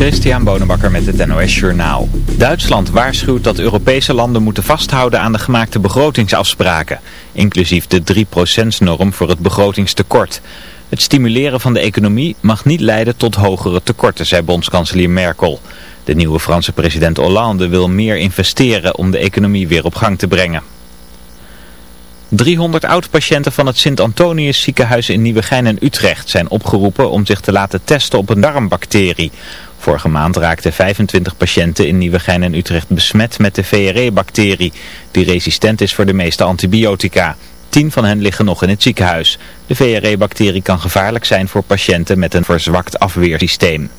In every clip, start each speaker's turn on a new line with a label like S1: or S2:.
S1: Christian Bonenbakker met het NOS Journaal. Duitsland waarschuwt dat Europese landen moeten vasthouden aan de gemaakte begrotingsafspraken. Inclusief de 3%-norm voor het begrotingstekort. Het stimuleren van de economie mag niet leiden tot hogere tekorten, zei bondskanselier Merkel. De nieuwe Franse president Hollande wil meer investeren om de economie weer op gang te brengen. 300 oud-patiënten van het Sint-Antonius ziekenhuis in Nieuwegein en Utrecht zijn opgeroepen om zich te laten testen op een darmbacterie. Vorige maand raakten 25 patiënten in Nieuwegein en Utrecht besmet met de VRE-bacterie, die resistent is voor de meeste antibiotica. Tien van hen liggen nog in het ziekenhuis. De VRE-bacterie kan gevaarlijk zijn voor patiënten met een verzwakt afweersysteem.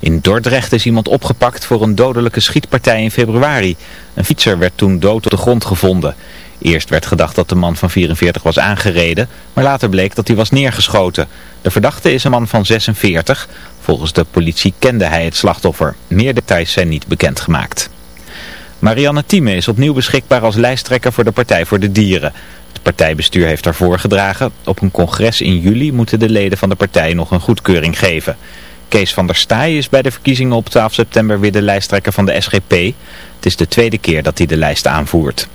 S1: In Dordrecht is iemand opgepakt voor een dodelijke schietpartij in februari. Een fietser werd toen dood op de grond gevonden. Eerst werd gedacht dat de man van 44 was aangereden, maar later bleek dat hij was neergeschoten. De verdachte is een man van 46. Volgens de politie kende hij het slachtoffer. Meer details zijn niet bekendgemaakt. Marianne Thieme is opnieuw beschikbaar als lijsttrekker voor de Partij voor de Dieren. Het partijbestuur heeft haar voorgedragen. Op een congres in juli moeten de leden van de partij nog een goedkeuring geven. Kees van der Staaij is bij de verkiezingen op 12 september weer de lijsttrekker van de SGP. Het is de tweede keer dat hij de lijst aanvoert.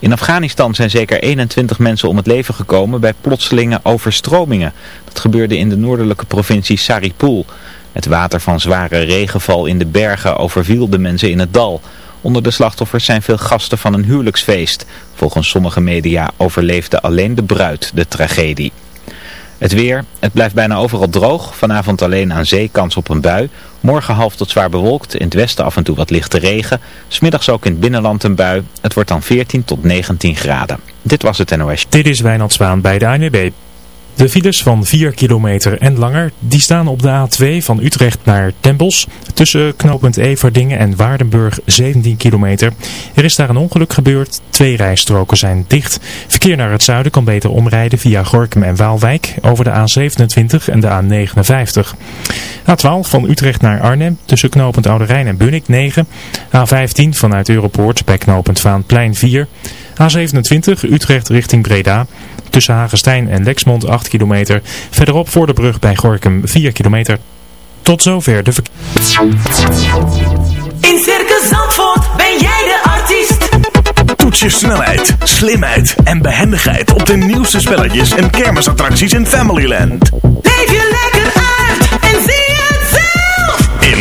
S1: In Afghanistan zijn zeker 21 mensen om het leven gekomen bij plotselinge overstromingen. Dat gebeurde in de noordelijke provincie Saripul. Het water van zware regenval in de bergen overviel de mensen in het dal. Onder de slachtoffers zijn veel gasten van een huwelijksfeest. Volgens sommige media overleefde alleen de bruid de tragedie. Het weer, het blijft bijna overal droog. Vanavond alleen aan zee kans op een bui. Morgen half tot zwaar bewolkt. In het westen af en toe wat lichte regen. Smiddags ook in het binnenland een bui. Het wordt dan 14 tot 19 graden. Dit was het NOS.
S2: Dit is Wijnand Zwaan bij de ANWB. De files van 4 kilometer en langer, die staan op de A2 van Utrecht naar Tempels. Tussen knooppunt Everdingen en Waardenburg 17 kilometer. Er is daar een ongeluk gebeurd, twee rijstroken zijn dicht. Verkeer naar het zuiden kan beter omrijden via Gorkum en Waalwijk over de A27 en de A59. A12 van Utrecht naar Arnhem tussen knooppunt Oude Rijn en Bunnik 9. A15 vanuit Europoort bij knooppunt Vaanplein 4. A27 Utrecht richting Breda. Tussen Hagestein en Lexmond 8 kilometer. Verderop voor de brug bij Gorkum 4 kilometer. Tot zover de verkeer.
S3: In Circus Zandvoort ben jij de artiest.
S4: Toets je snelheid, slimheid en behendigheid op de nieuwste spelletjes en kermisattracties in Familyland.
S3: Leef je lekker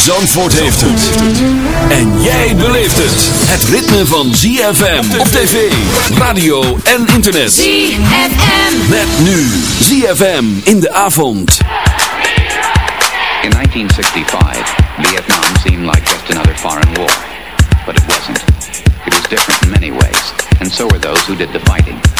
S5: Zandvoort heeft het. En jij beleeft het. Het ritme van ZFM op tv, radio en internet.
S3: ZFM.
S5: Met nu ZFM in de avond.
S6: In 1965, Vietnam seemed like just another foreign war. But it wasn't. It was different in many ways, and so were those who did the fighting.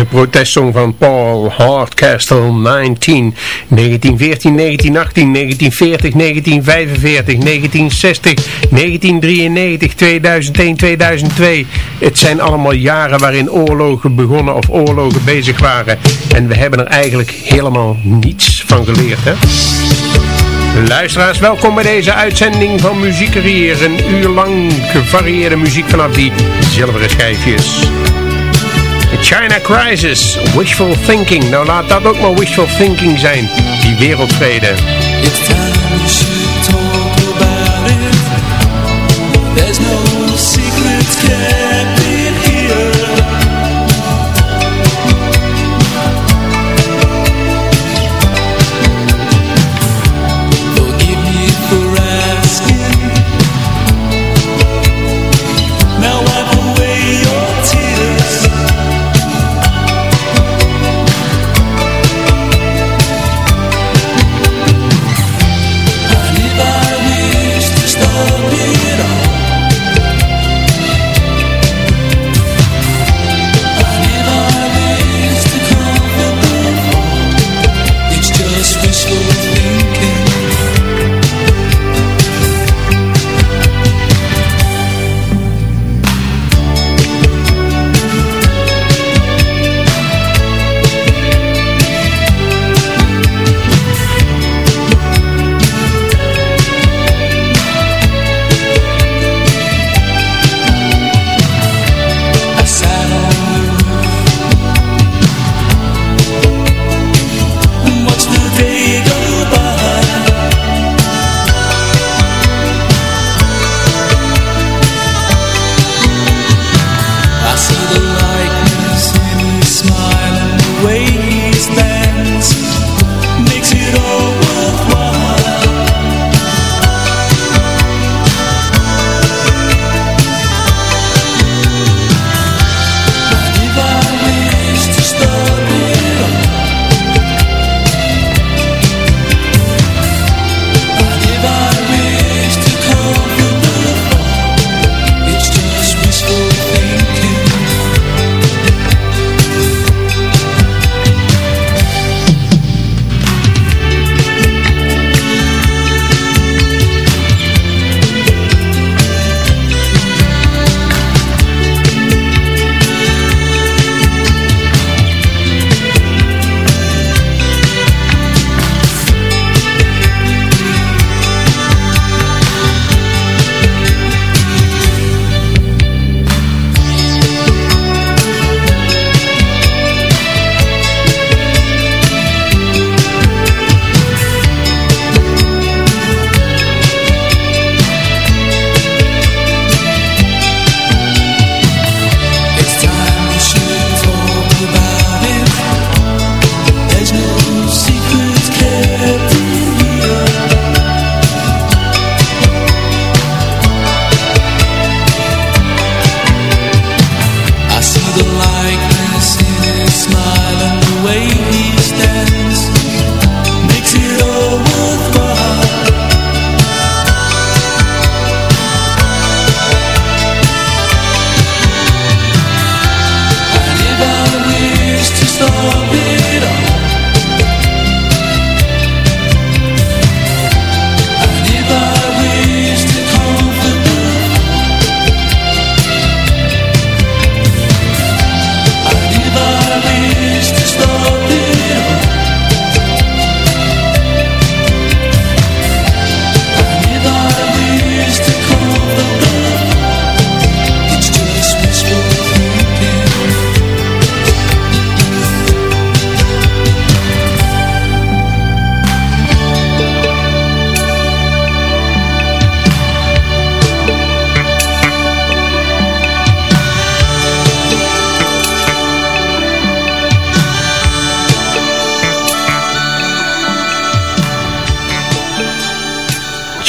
S7: De protestsong van Paul Hardcastle 19, 1914, 1918, 1940, 1945, 1960, 1993, 2001, 2002. Het zijn allemaal jaren waarin oorlogen begonnen of oorlogen bezig waren. En we hebben er eigenlijk helemaal niets van geleerd. Hè? Luisteraars, welkom bij deze uitzending van Muziekerier. Een uur lang gevarieerde muziek vanaf die zilveren schijfjes. China Crisis, wishful thinking. Nou laat dat ook maar wishful thinking zijn, die wereldvrede.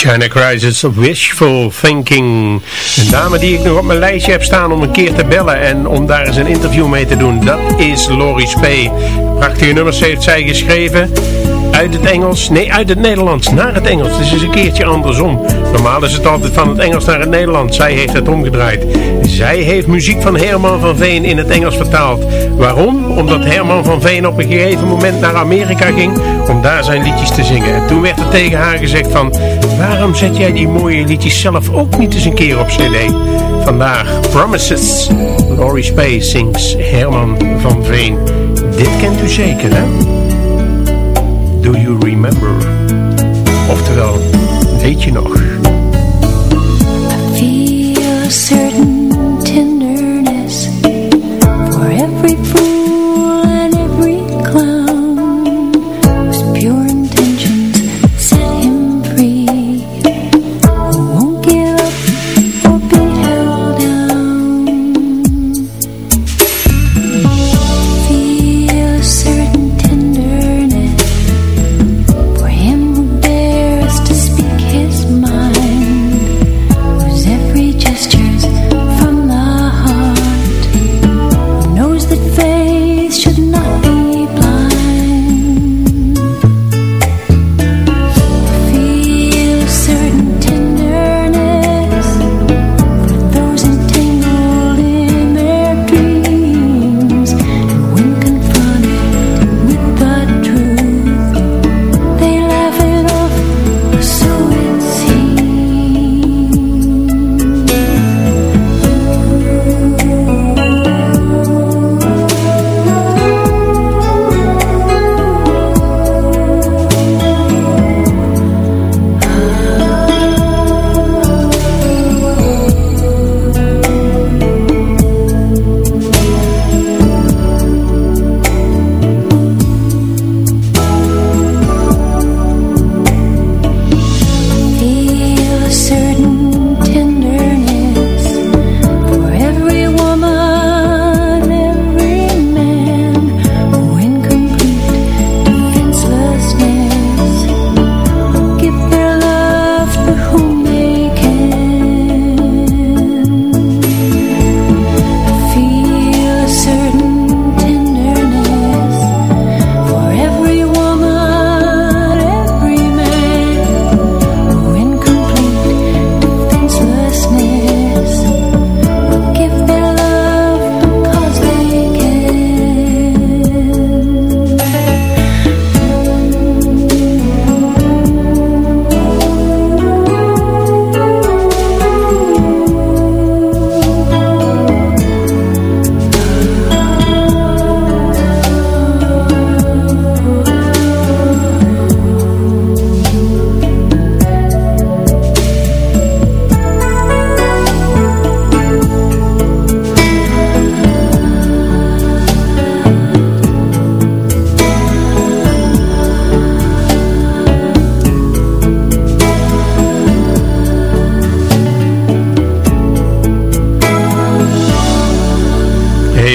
S7: China Crisis Wishful Thinking. Een dame die ik nog op mijn lijstje heb staan om een keer te bellen en om daar eens een interview mee te doen. Dat is Lori Spee. Prachtige nummers heeft zij geschreven. Uit het Engels, nee uit het Nederlands naar het Engels. Dus is een keertje andersom. Normaal is het altijd van het Engels naar het Nederlands. Zij heeft het omgedraaid. Zij heeft muziek van Herman van Veen in het Engels vertaald. Waarom? Omdat Herman van Veen op een gegeven moment naar Amerika ging om daar zijn liedjes te zingen. En toen werd er tegen haar gezegd van, waarom zet jij die mooie liedjes zelf ook niet eens een keer op cd? Vandaag Promises. Laurie Space sings Herman van Veen. Dit kent u zeker, hè? You remember? Oftewel, weet je nog?
S8: Certain tenderness for every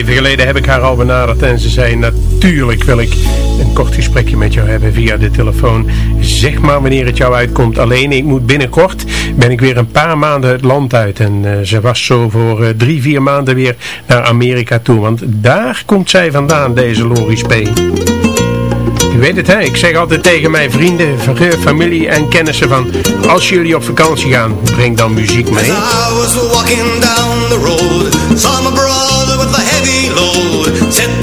S7: Even geleden heb ik haar al benaderd en ze zei natuurlijk wil ik een kort gesprekje met jou hebben via de telefoon. Zeg maar wanneer het jou uitkomt. Alleen ik moet binnenkort, ben ik weer een paar maanden het land uit. En eh, ze was zo voor eh, drie, vier maanden weer naar Amerika toe. Want daar komt zij vandaan, deze Lori Spee. U weet het hè, ik zeg altijd tegen mijn vrienden, familie en kennissen van... Als jullie op vakantie gaan, breng dan muziek mee.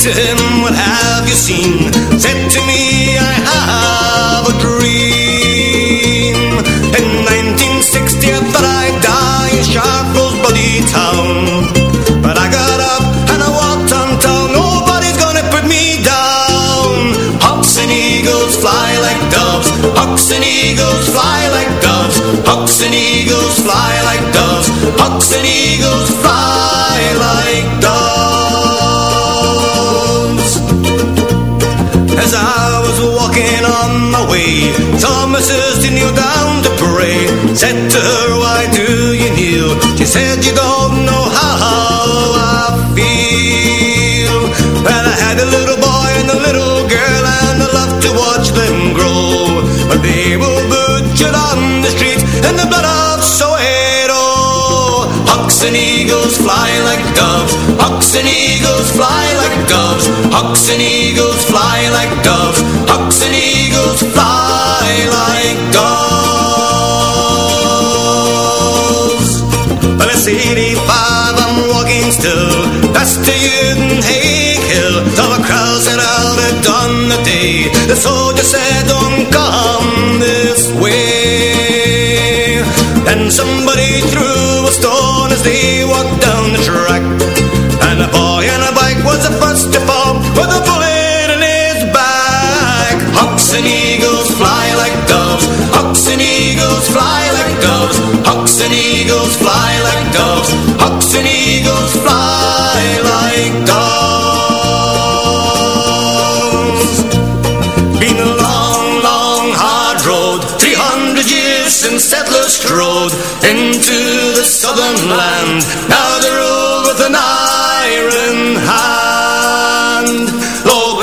S9: To him, what have you seen? Said to me, I have a dream. In 1960 I thought I'd die in Sharpeville's bloody town. But I got up and I walked on town, nobody's gonna put me down. Hawks and eagles fly like doves, hawks and eagles fly like doves, hawks and eagles fly like doves, hawks and eagles Said to her, why do you kneel? She said, you don't know how I feel. Well, I had a little boy and a little girl and I loved to watch them grow. But they were butchered on the street and the blood of Soweto. Hawks and eagles fly like doves. Hawks and eagles fly like doves. Hawks and eagles fly like doves. Hawks and eagles The soldier said, don't come this way. Then somebody since settlers strode into the southern land. Now they rule with an iron hand.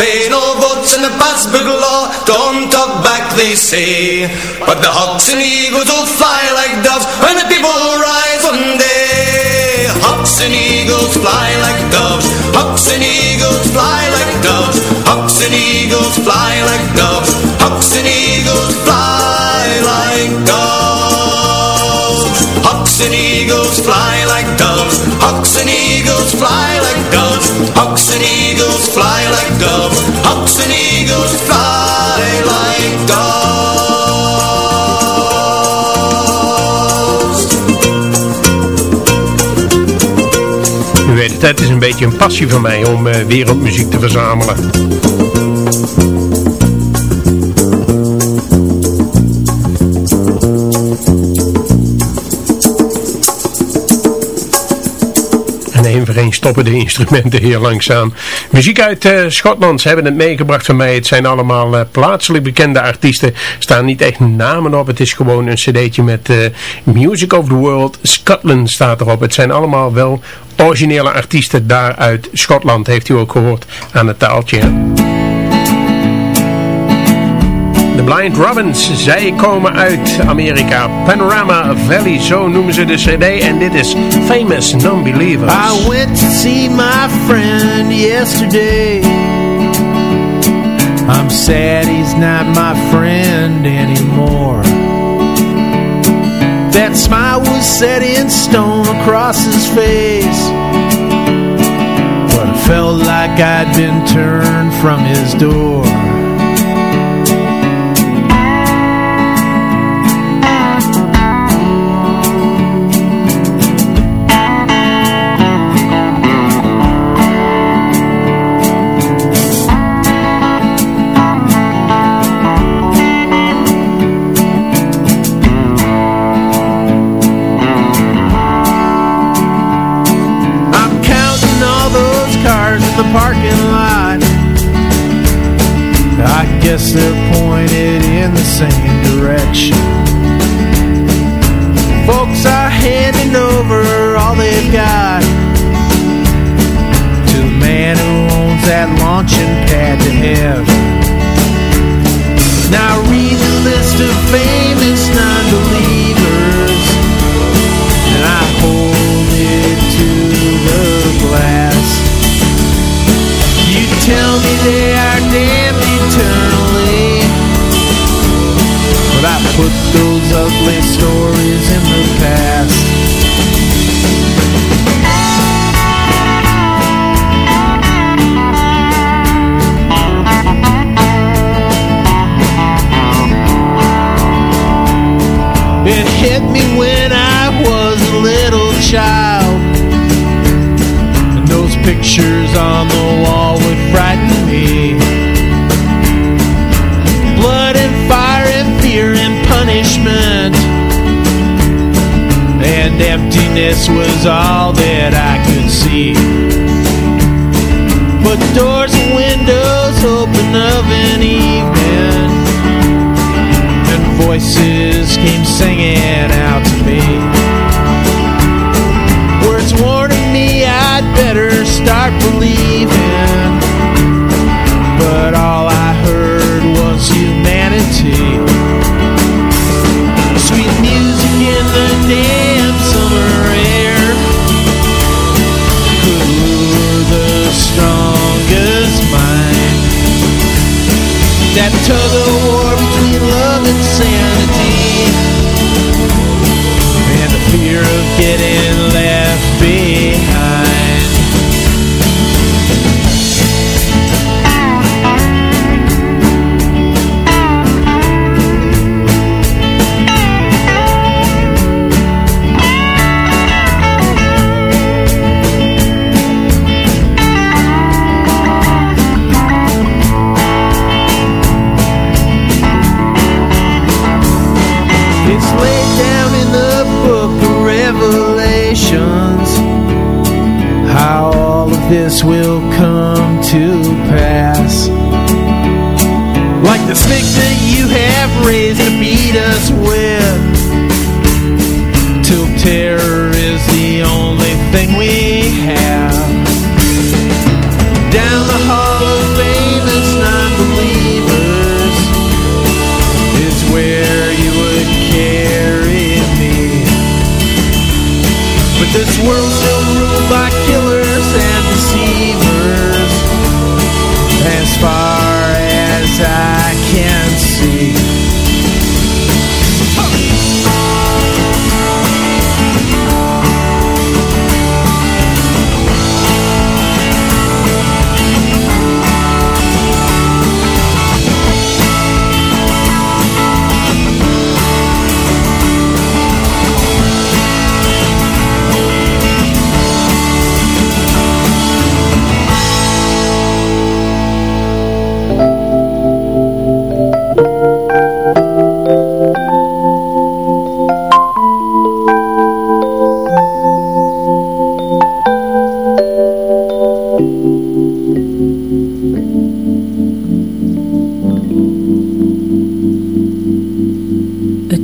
S9: Pay, no votes in the Passburg law. Don't talk back, they say. But the hawks and eagles will fly like doves when the people rise one day. Hawks and eagles fly like doves. Hawks and eagles fly like doves. Hawks and eagles fly like doves. Hawks and eagles fly like doves. Hawks and eagles fly like doves. Hawks and eagles fly like doves. Hawks and eagles fly like doves. Hawks and eagles fly like doves.
S7: U weet het, het is een beetje een passie van mij om eh, wereldmuziek te verzamelen. Stoppen de instrumenten heel langzaam. Muziek uit eh, Schotland, ze hebben het meegebracht van mij. Het zijn allemaal eh, plaatselijk bekende artiesten. Staan niet echt namen op. Het is gewoon een cd'tje met eh, Music of the World. Scotland staat erop. Het zijn allemaal wel originele artiesten daar uit Schotland. Heeft u ook gehoord aan het taaltje. De Blind Robins, zij komen uit Amerika. Panorama Valley, zo noemen ze de cd. En dit is Famous Non-Believers.
S10: I went to see my friend yesterday. I'm sad he's not my friend anymore. That smile was set in stone across his face. But I felt like I'd been turned from his door. Parking lot. I guess they're pointed in the same direction. Folks are handing over all they've got to the man who owns that launching pad to heaven. Now read the list of famous they are damned eternally, but I put those ugly stories in the past. It hit me when I was a little child. Pictures on the wall would frighten me. Blood and fire and fear and punishment. And emptiness was all that I could see. But doors and windows open of an evening and voices came singing out to me. quite believe in. But all I heard was humanity. Sweet music in the damp summer air could the strongest mind. That tug of war between love and
S8: sin.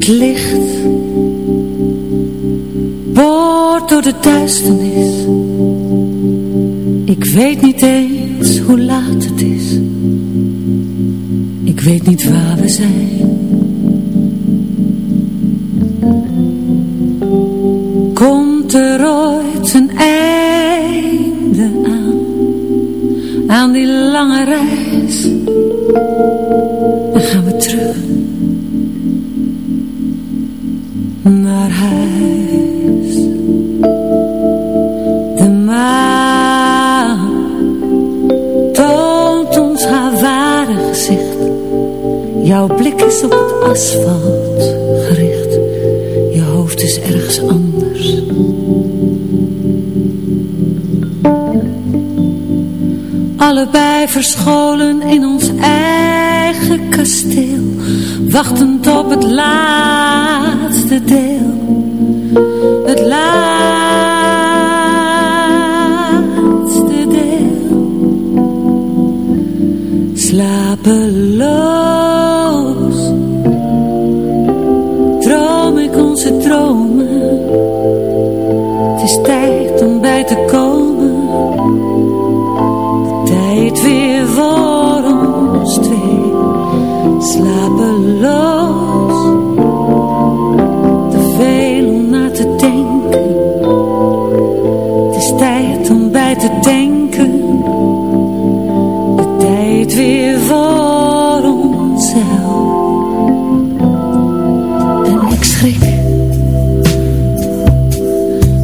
S8: Licht, boort door de duisternis. Ik weet niet eens hoe laat het is. asfalt gericht. Je hoofd is ergens anders. Allebei verscholen in ons eigen kasteel. Wachtend op het laatste deel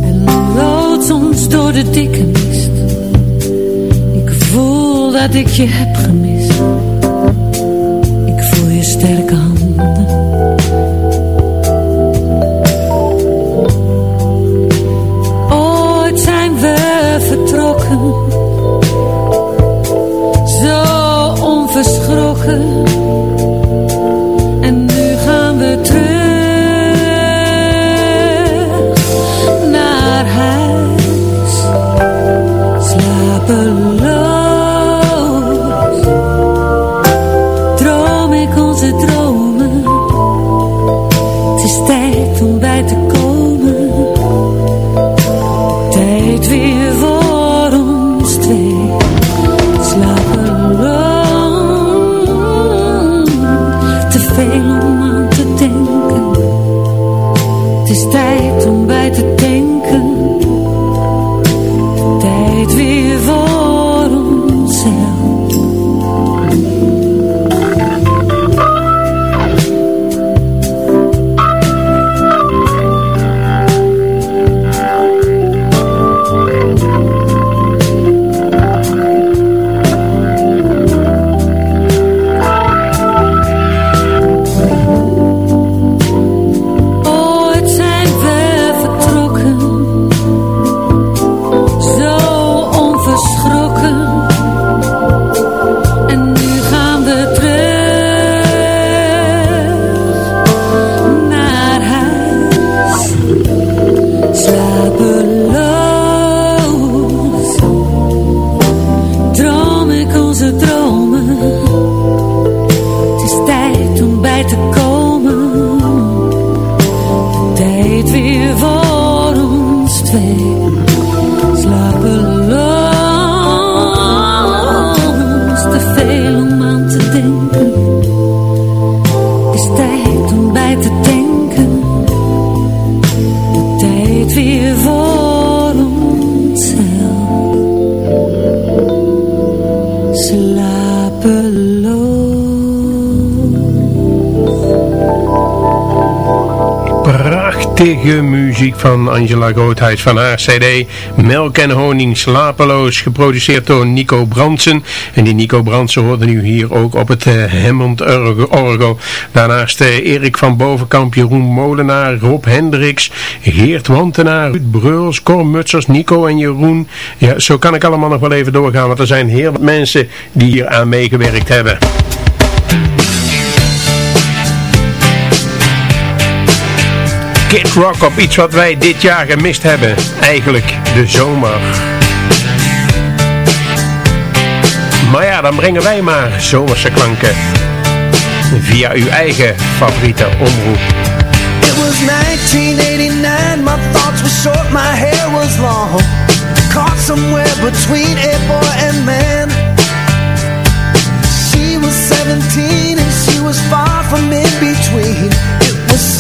S8: En loods ons door de dikke mist. Ik voel dat ik je heb gemist.
S7: Van Angela Groothuis van haar cd Melk en Honing Slapeloos, geproduceerd door Nico Brandsen. En die Nico Brandsen hoorde nu hier ook op het uh, Hammond Orgel. Daarnaast uh, Erik van Bovenkamp, Jeroen Molenaar, Rob Hendricks, Geert Wantenaar, Ruud Breuls, Cor Mutsers, Nico en Jeroen. Ja, zo kan ik allemaal nog wel even doorgaan, want er zijn heel wat mensen die hier aan meegewerkt hebben. Kid Rock op iets wat wij dit jaar gemist hebben. Eigenlijk de zomer. Maar ja, dan brengen wij maar zomerse klanken. Via uw eigen favoriete omroep.
S11: It was 1989, my thoughts were short, my hair was long. Caught somewhere between a boy and man. She was 17 and she was far from in between.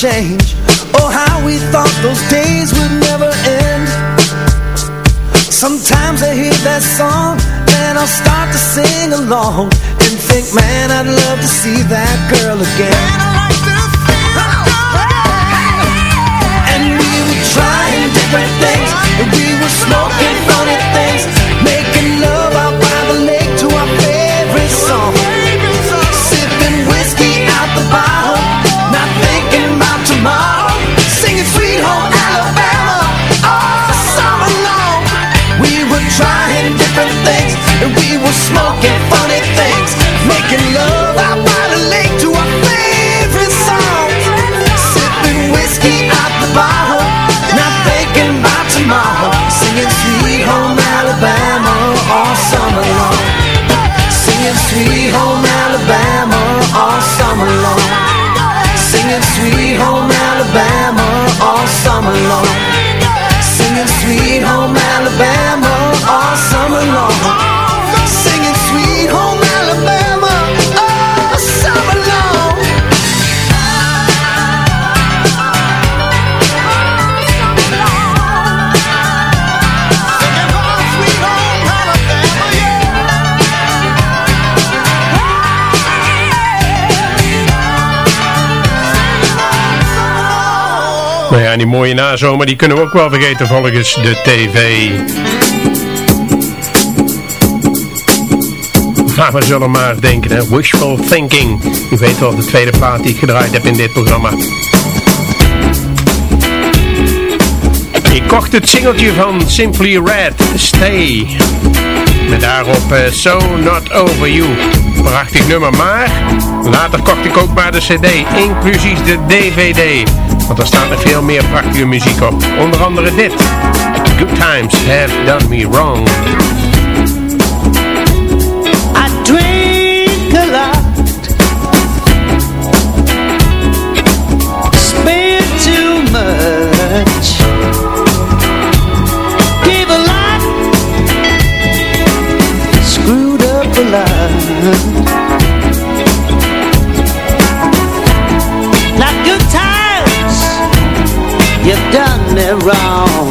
S11: change. Oh, how we thought those days would never end. Sometimes I hear that song And I'll start to sing along And think, man, I'd love to see that girl again
S7: Nou ja, die mooie nazomer, die kunnen we ook wel vergeten volgens de tv. Maar we zullen maar denken, hè? wishful thinking. U weet wel, de tweede plaat die ik gedraaid heb in dit programma. Ik kocht het singeltje van Simply Red, Stay. Met daarop uh, So Not Over You. Prachtig nummer, maar later kocht ik ook maar de cd, inclusief de dvd. Want er staat er veel meer prachtige muziek op. Onder andere dit. Good Times Have Done Me Wrong.
S11: I drink a lot Spend too much Give a lot Screwed up a lot You've done me wrong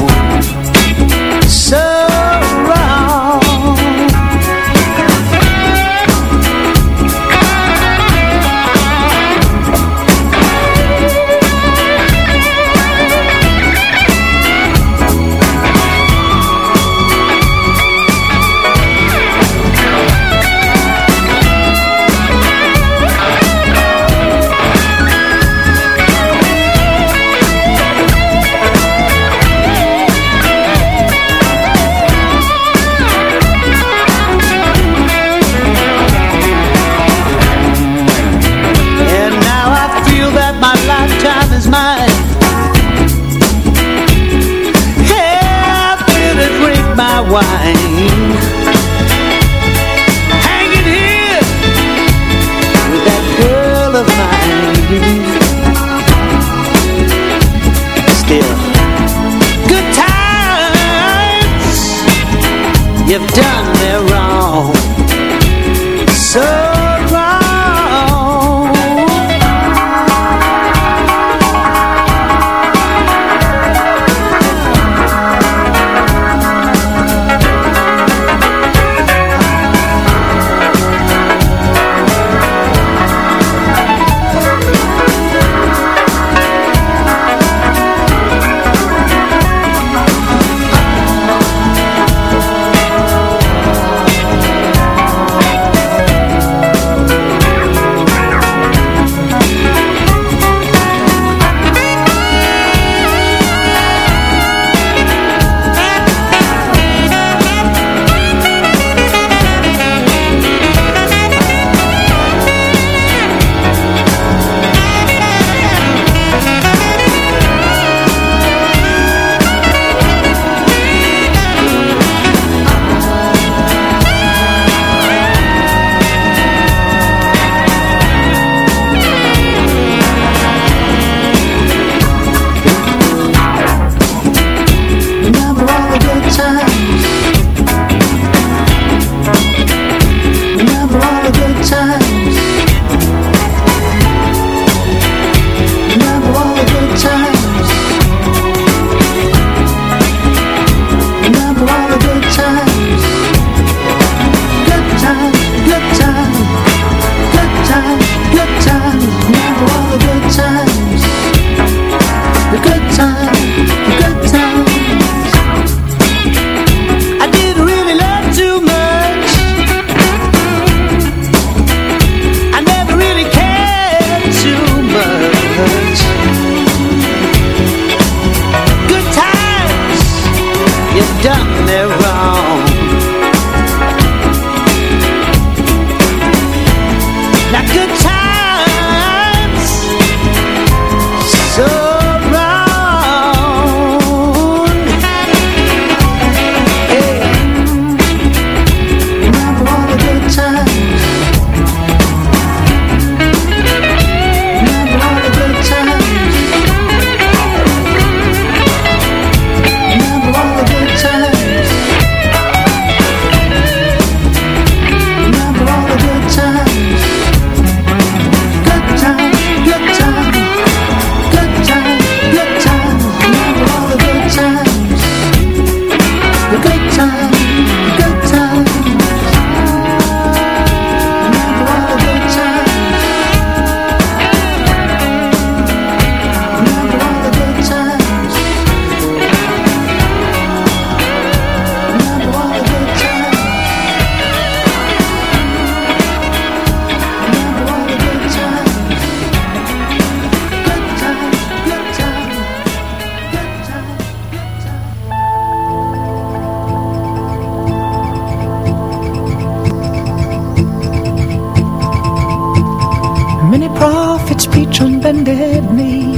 S12: each on bended knee.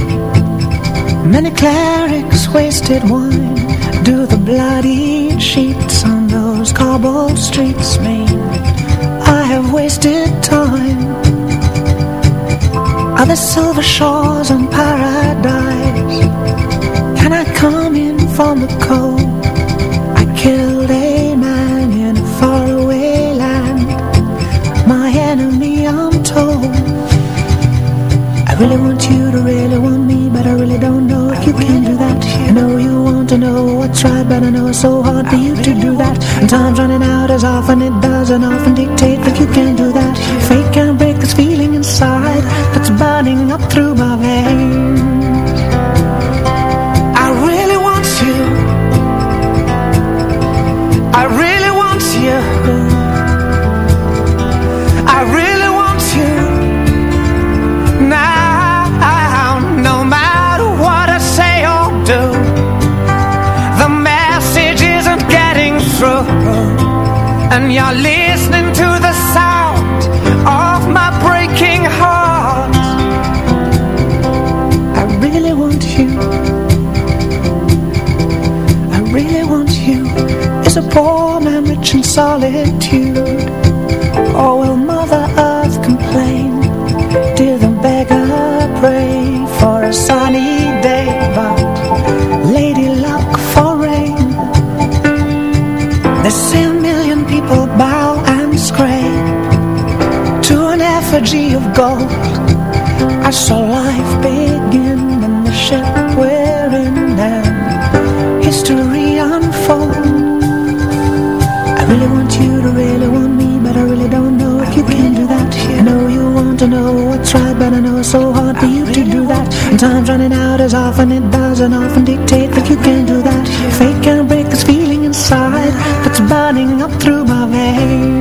S12: Many clerics wasted wine. Do the bloody sheets on those cobbled streets mean I have wasted time? Are the silver shores on paradise? Can I come in from the cold? Really want you to really want me, but I really don't know if you can do that. I know you want to know what's right, but I know it's so hard for you to do that. And time's running out as often it does, and often dictate that you can't do that. Fate can't break this feeling inside that's burning up through my veins. And you're listening to the sound of my breaking heart. I really want you. I really want you. Is a poor man rich in solitude? Saw life begin in the ship we're in and history unfold. I really want you to really want me, but I really don't know if you can do that. I know you want to know what's right, but I know it's so hard for you to do that. And time's running out as often it does, and often dictate that you can't do that. Fate can't break this feeling inside that's burning up through my veins.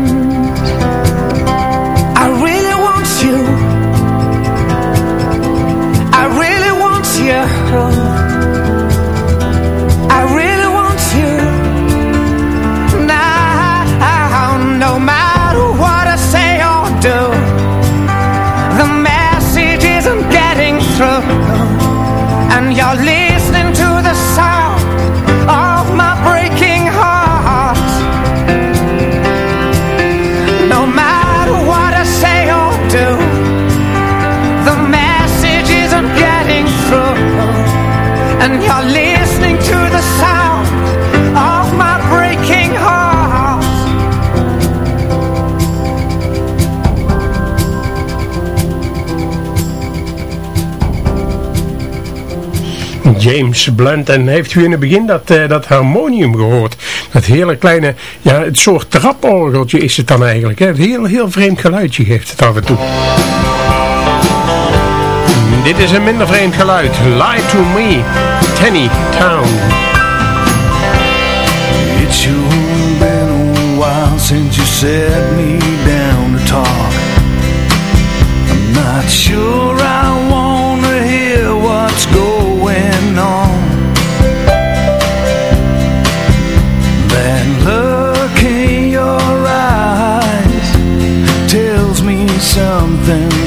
S7: James Blunt. En heeft u in het begin dat, eh, dat harmonium gehoord? Dat hele kleine, ja, het soort traporgeltje is het dan eigenlijk. Hè? Het heel, heel vreemd geluidje geeft het af en toe. Dit is een minder vreemd geluid. Lie to me, Tenny Town.
S11: It's been a while since you set me down to talk. I'm not sure
S7: Something.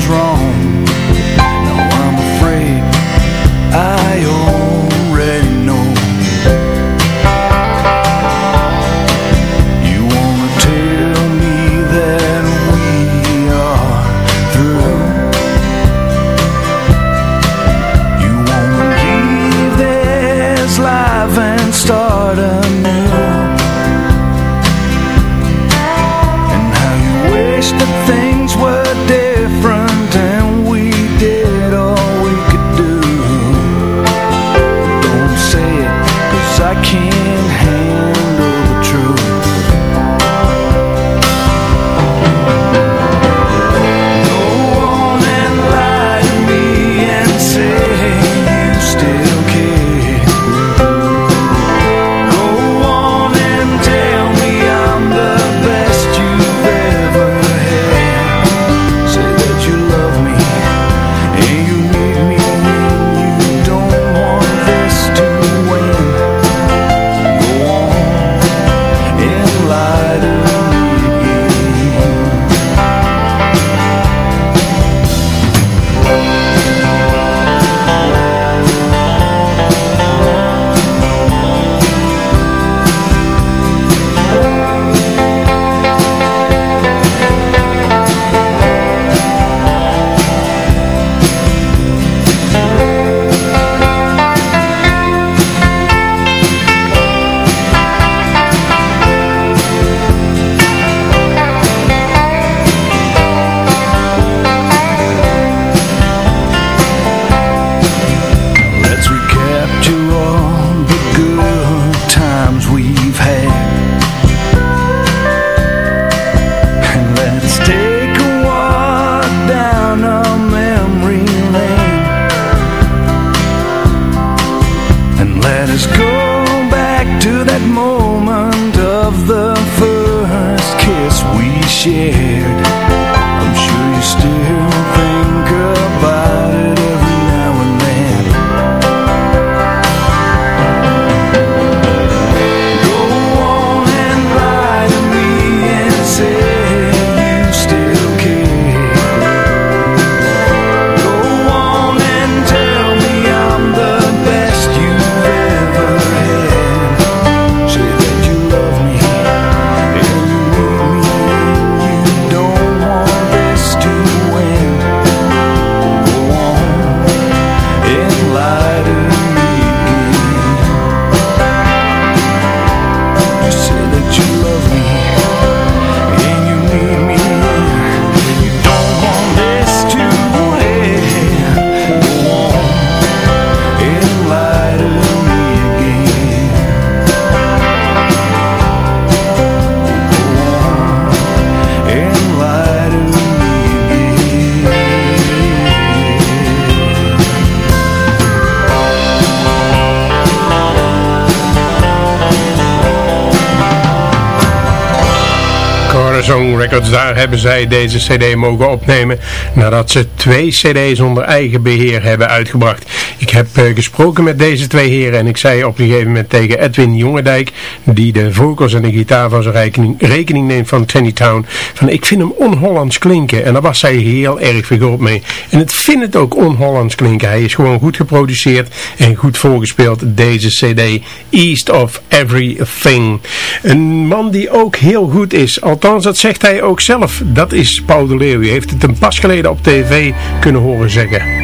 S7: Daar hebben zij deze cd mogen opnemen nadat ze twee cd's onder eigen beheer hebben uitgebracht. Ik heb eh, gesproken met deze twee heren en ik zei op een gegeven moment tegen Edwin Jongendijk, die de vocals en de gitaar van zijn rekening, rekening neemt van Tenny Town, van ik vind hem on-Hollands klinken en daar was zij heel erg vergroot mee. En het vindt het ook on-Hollands klinken. Hij is gewoon goed geproduceerd en goed voorgespeeld, deze cd, East of Everything. Een man die ook heel goed is, althans dat zegt hij ook zelf, dat is Paul de Leeuw. U heeft het hem pas geleden op tv kunnen horen zeggen.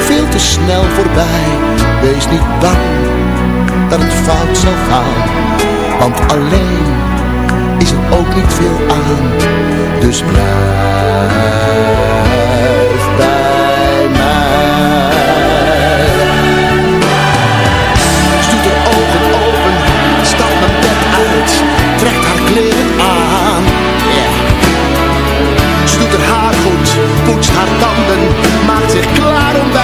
S11: te snel voorbij. Wees niet bang dat het fout zal gaan, want alleen is er ook niet veel aan. Dus blijf bij mij. Stoet de ogen open, stapt mijn bed uit, trekt haar kleren aan. Yeah. Doet haar haar goed, poetst haar tanden Maakt zich klaar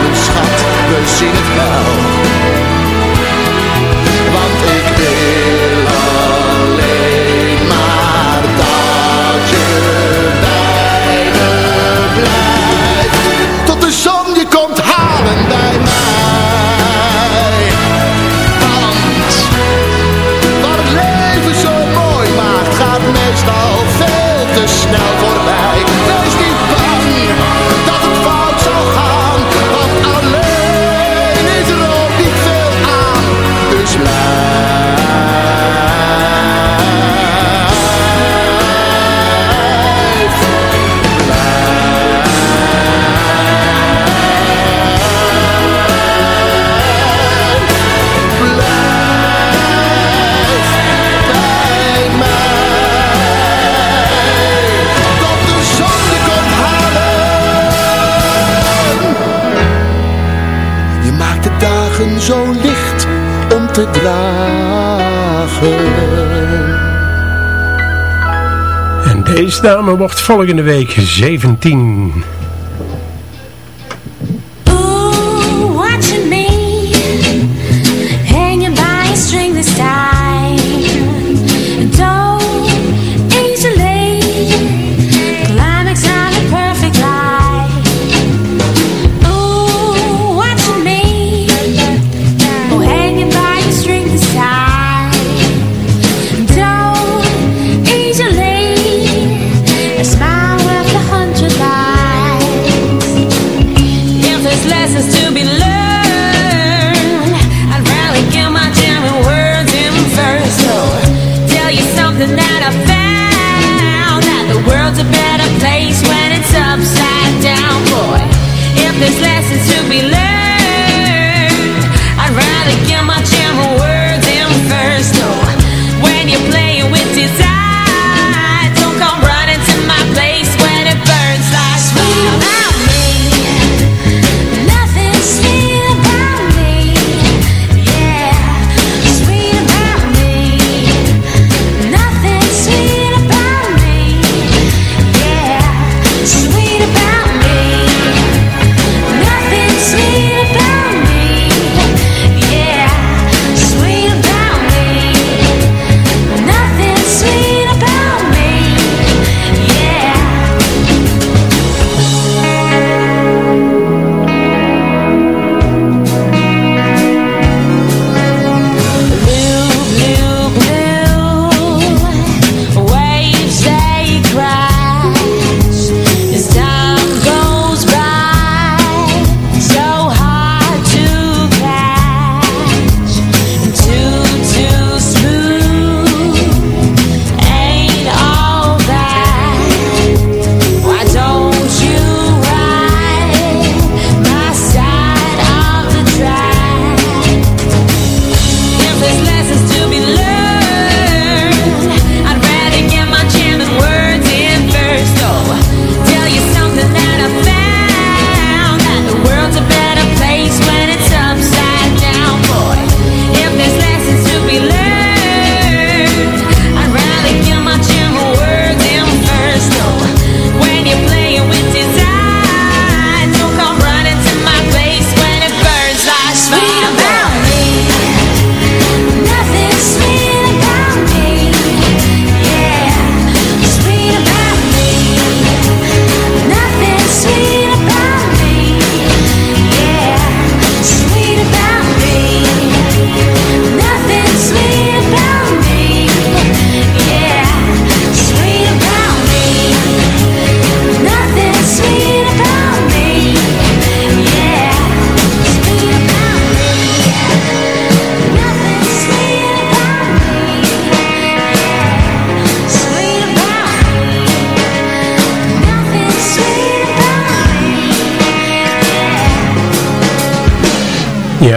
S11: moet schat, we zien het wel.
S8: feestnamen wordt volgende week 17.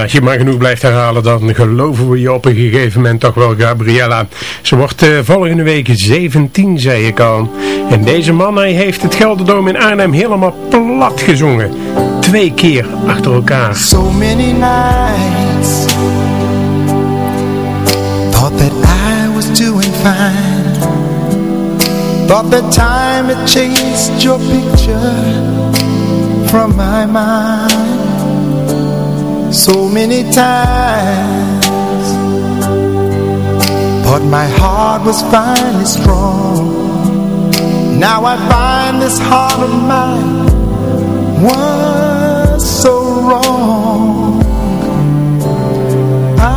S8: als je maar genoeg blijft herhalen, dan geloven we je op een gegeven moment toch wel, Gabriella. Ze wordt eh, volgende week 17, zei ik al. En deze man, hij heeft het Gelderdoom in Arnhem helemaal plat gezongen. Twee keer achter elkaar.
S13: So many nights Thought that I was doing fine Thought that time had chased your picture From my mind so many times. But my heart was finally strong. Now I find this heart of mine was so wrong. I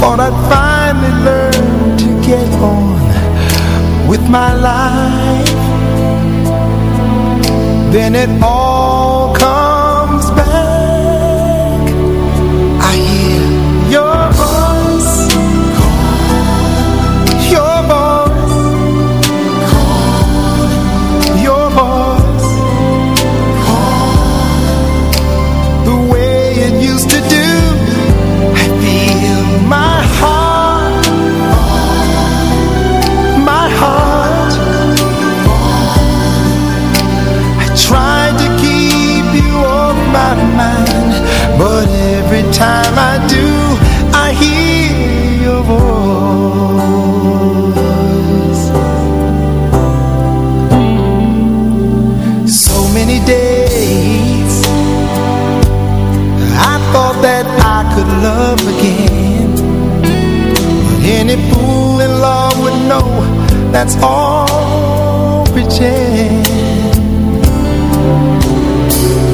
S13: thought I'd finally learn to get on with my life. Then it all any fool in love would know that's all pretend.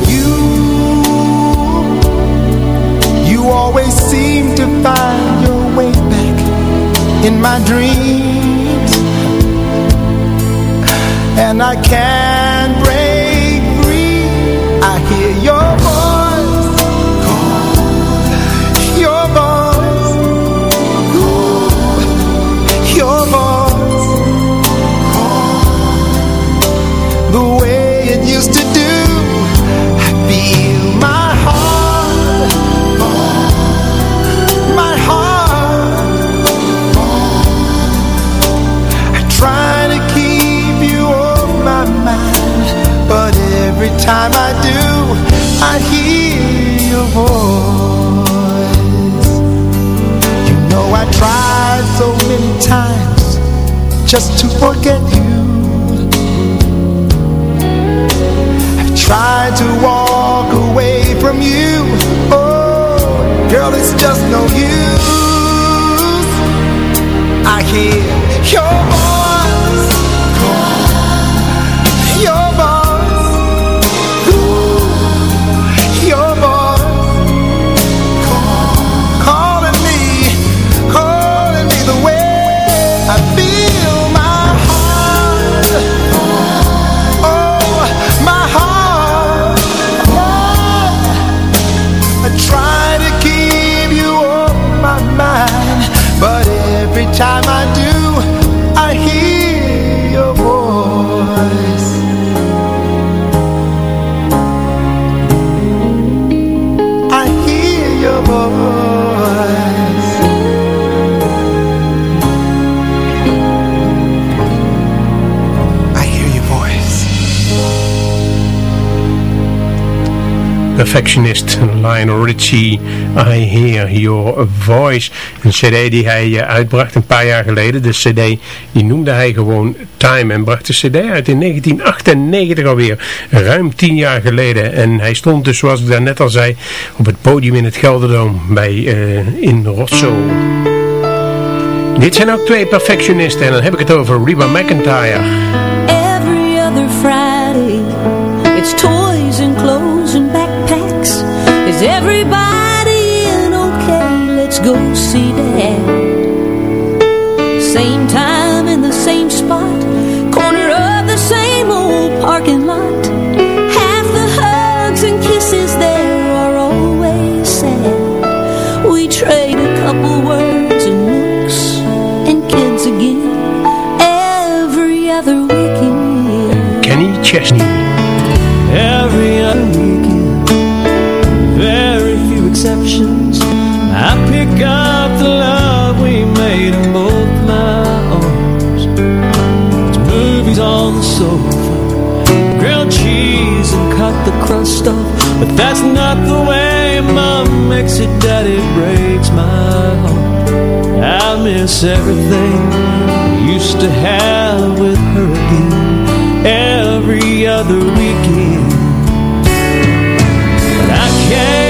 S13: You, you always seem to find your way back in my dreams. And I can't
S7: Perfectionist Lionel Richie, I Hear Your Voice. Een cd die hij eh, uitbracht een paar jaar geleden. De cd die noemde hij gewoon Time en bracht de cd uit in 1998 alweer. Ruim tien jaar geleden. En hij stond dus zoals ik daarnet al zei op het podium in het Gelderdoom bij, eh, in Rosso. Dit zijn ook twee perfectionisten en dan heb ik het over Reba McIntyre.
S8: Every other Friday, it's toys and clothes and backpacks. Is everybody in okay? Let's go see Dad. Same time in the same spot, corner of the same old parking lot. Half the hugs and kisses there are always sad. We trade a couple words and looks and kids again every other weekend.
S7: Kenny Chesney.
S10: Cut the crust off. But that's not the way Mom makes it, Daddy breaks my heart. I miss everything we used to have with her again every other weekend. But I can't